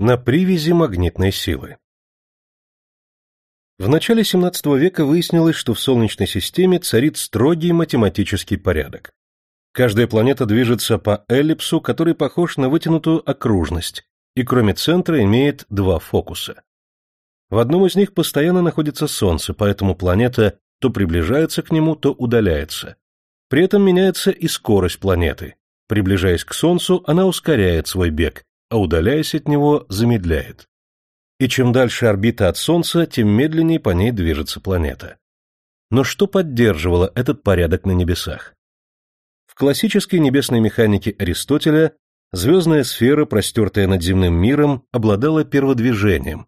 На привязи магнитной силы. В начале XVII века выяснилось, что в Солнечной системе царит строгий математический порядок. Каждая планета движется по эллипсу, который похож на вытянутую окружность, и кроме центра имеет два фокуса. В одном из них постоянно находится Солнце, поэтому планета то приближается к нему, то удаляется. При этом меняется и скорость планеты. Приближаясь к Солнцу, она ускоряет свой бег, а удаляясь от него, замедляет и чем дальше орбита от Солнца, тем медленнее по ней движется планета. Но что поддерживало этот порядок на небесах? В классической небесной механике Аристотеля звездная сфера, простертая над земным миром, обладала перводвижением,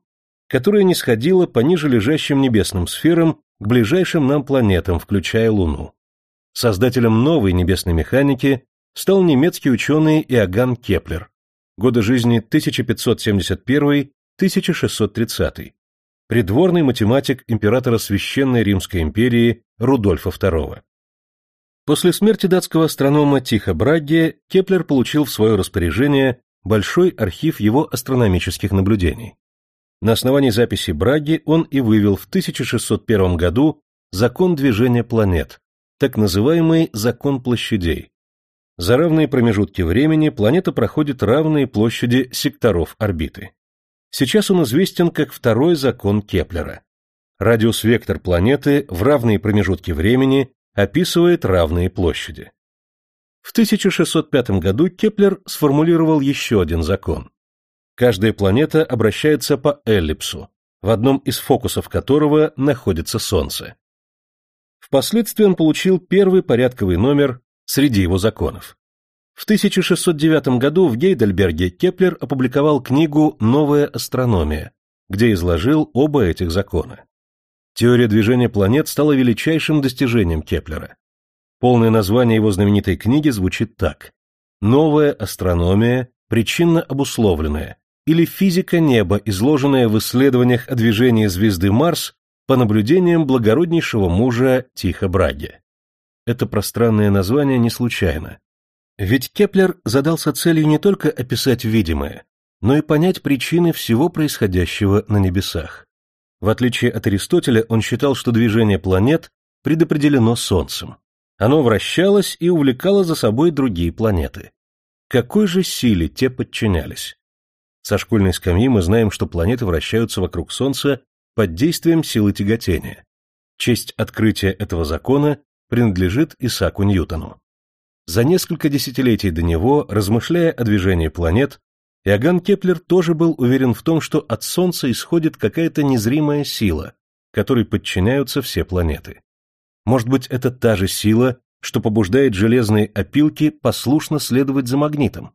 которое не сходило по ниже лежащим небесным сферам к ближайшим нам планетам, включая Луну. Создателем новой небесной механики стал немецкий ученый Иоганн Кеплер, годы жизни 1571 1630. Придворный математик императора Священной Римской империи Рудольфа II. После смерти датского астронома Тихо Браге Кеплер получил в свое распоряжение большой архив его астрономических наблюдений. На основании записи Браге он и вывел в 1601 году закон движения планет, так называемый закон площадей. За равные промежутки времени планета проходит равные площади секторов орбиты. Сейчас он известен как второй закон Кеплера. Радиус-вектор планеты в равные промежутки времени описывает равные площади. В 1605 году Кеплер сформулировал еще один закон. Каждая планета обращается по эллипсу, в одном из фокусов которого находится Солнце. Впоследствии он получил первый порядковый номер среди его законов. В 1609 году в Гейдельберге Кеплер опубликовал книгу «Новая астрономия», где изложил оба этих закона. Теория движения планет стала величайшим достижением Кеплера. Полное название его знаменитой книги звучит так «Новая астрономия, причинно обусловленная» или «Физика неба, изложенная в исследованиях о движении звезды Марс по наблюдениям благороднейшего мужа Тихо Браги». Это пространное название не случайно. Ведь Кеплер задался целью не только описать видимое, но и понять причины всего происходящего на небесах. В отличие от Аристотеля, он считал, что движение планет предопределено Солнцем. Оно вращалось и увлекало за собой другие планеты. Какой же силе те подчинялись? Со школьной скамьи мы знаем, что планеты вращаются вокруг Солнца под действием силы тяготения. Честь открытия этого закона принадлежит Исааку Ньютону. За несколько десятилетий до него, размышляя о движении планет, Иоганн Кеплер тоже был уверен в том, что от Солнца исходит какая-то незримая сила, которой подчиняются все планеты. Может быть, это та же сила, что побуждает железные опилки послушно следовать за магнитом?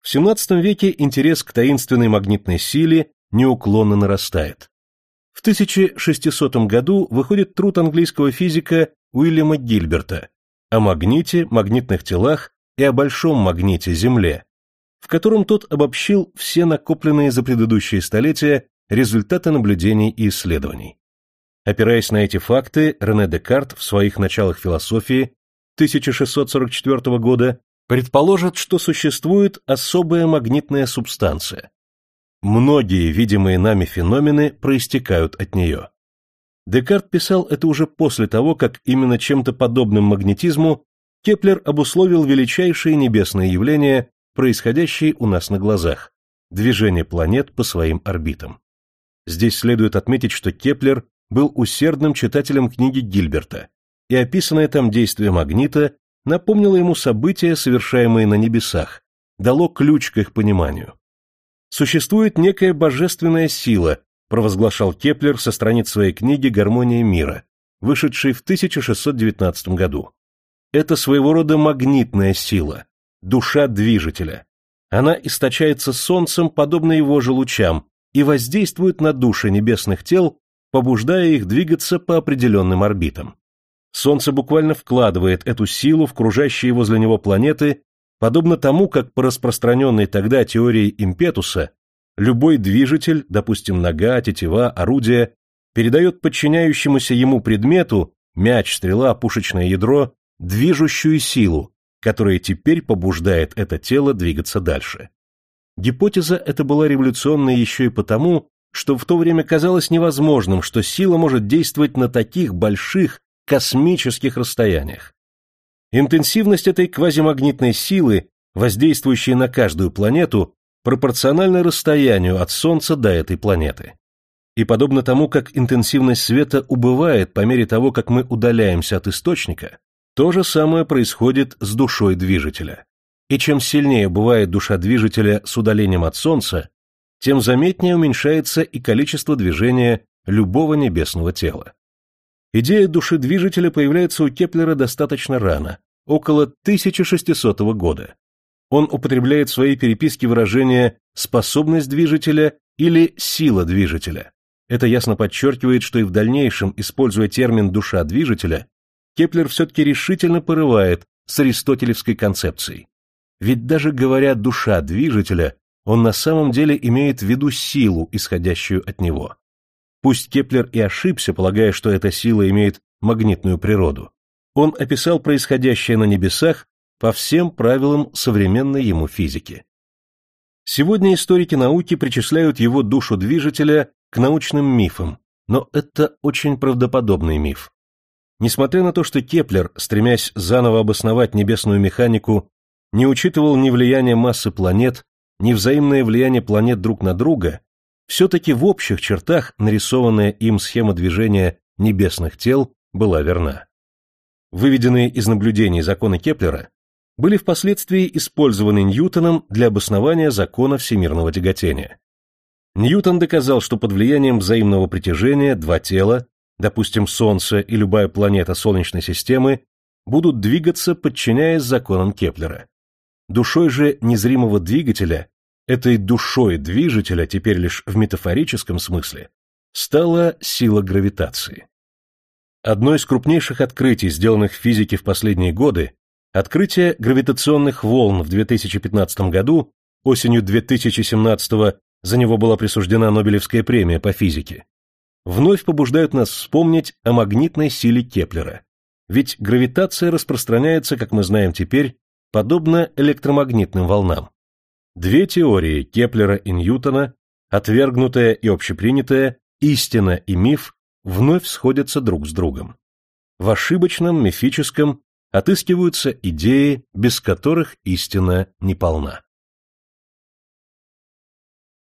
В XVII веке интерес к таинственной магнитной силе неуклонно нарастает. В 1600 году выходит труд английского физика Уильяма Гильберта о магните, магнитных телах и о большом магните Земле, в котором тот обобщил все накопленные за предыдущие столетия результаты наблюдений и исследований. Опираясь на эти факты, Рене Декарт в своих началах философии 1644 года предположит, что существует особая магнитная субстанция. Многие видимые нами феномены проистекают от нее. Декарт писал это уже после того, как именно чем-то подобным магнетизму Кеплер обусловил величайшие небесные явления, происходящие у нас на глазах – движение планет по своим орбитам. Здесь следует отметить, что Кеплер был усердным читателем книги Гильберта, и описанное там действие магнита напомнило ему события, совершаемые на небесах, дало ключ к их пониманию. Существует некая божественная сила, провозглашал Кеплер со страниц своей книги «Гармония мира», вышедшей в 1619 году. Это своего рода магнитная сила, душа движителя. Она источается солнцем, подобно его же лучам, и воздействует на души небесных тел, побуждая их двигаться по определенным орбитам. Солнце буквально вкладывает эту силу в кружащие возле него планеты, подобно тому, как по распространенной тогда теории импетуса Любой движитель, допустим, нога, тетива, орудие, передает подчиняющемуся ему предмету, мяч, стрела, пушечное ядро, движущую силу, которая теперь побуждает это тело двигаться дальше. Гипотеза эта была революционной еще и потому, что в то время казалось невозможным, что сила может действовать на таких больших космических расстояниях. Интенсивность этой квазимагнитной силы, воздействующей на каждую планету, пропорциональна расстоянию от Солнца до этой планеты. И подобно тому, как интенсивность света убывает по мере того, как мы удаляемся от источника, то же самое происходит с душой движителя. И чем сильнее бывает душа движителя с удалением от Солнца, тем заметнее уменьшается и количество движения любого небесного тела. Идея души движителя появляется у Кеплера достаточно рано, около 1600 года. Он употребляет в своей переписке выражение «способность движителя» или «сила движителя». Это ясно подчеркивает, что и в дальнейшем, используя термин «душа движителя», Кеплер все-таки решительно порывает с аристотелевской концепцией. Ведь даже говоря «душа движителя», он на самом деле имеет в виду силу, исходящую от него. Пусть Кеплер и ошибся, полагая, что эта сила имеет магнитную природу, он описал происходящее на небесах по всем правилам современной ему физики. Сегодня историки науки причисляют его душу движителя к научным мифам, но это очень правдоподобный миф. Несмотря на то, что Кеплер, стремясь заново обосновать небесную механику, не учитывал ни влияние массы планет, ни взаимное влияние планет друг на друга, все-таки в общих чертах нарисованная им схема движения небесных тел была верна. Выведенные из наблюдений законы Кеплера были впоследствии использованы Ньютоном для обоснования закона всемирного тяготения. Ньютон доказал, что под влиянием взаимного притяжения два тела, допустим, Солнце и любая планета Солнечной системы, будут двигаться, подчиняясь законам Кеплера. Душой же незримого двигателя Этой душой движителя, теперь лишь в метафорическом смысле, стала сила гравитации. Одно из крупнейших открытий, сделанных в физике в последние годы, открытие гравитационных волн в 2015 году, осенью 2017 за него была присуждена Нобелевская премия по физике, вновь побуждают нас вспомнить о магнитной силе Кеплера. Ведь гравитация распространяется, как мы знаем теперь, подобно электромагнитным волнам. Две теории Кеплера и Ньютона, отвергнутая и общепринятая, истина и миф, вновь сходятся друг с другом. В ошибочном, мифическом отыскиваются идеи, без которых истина неполна.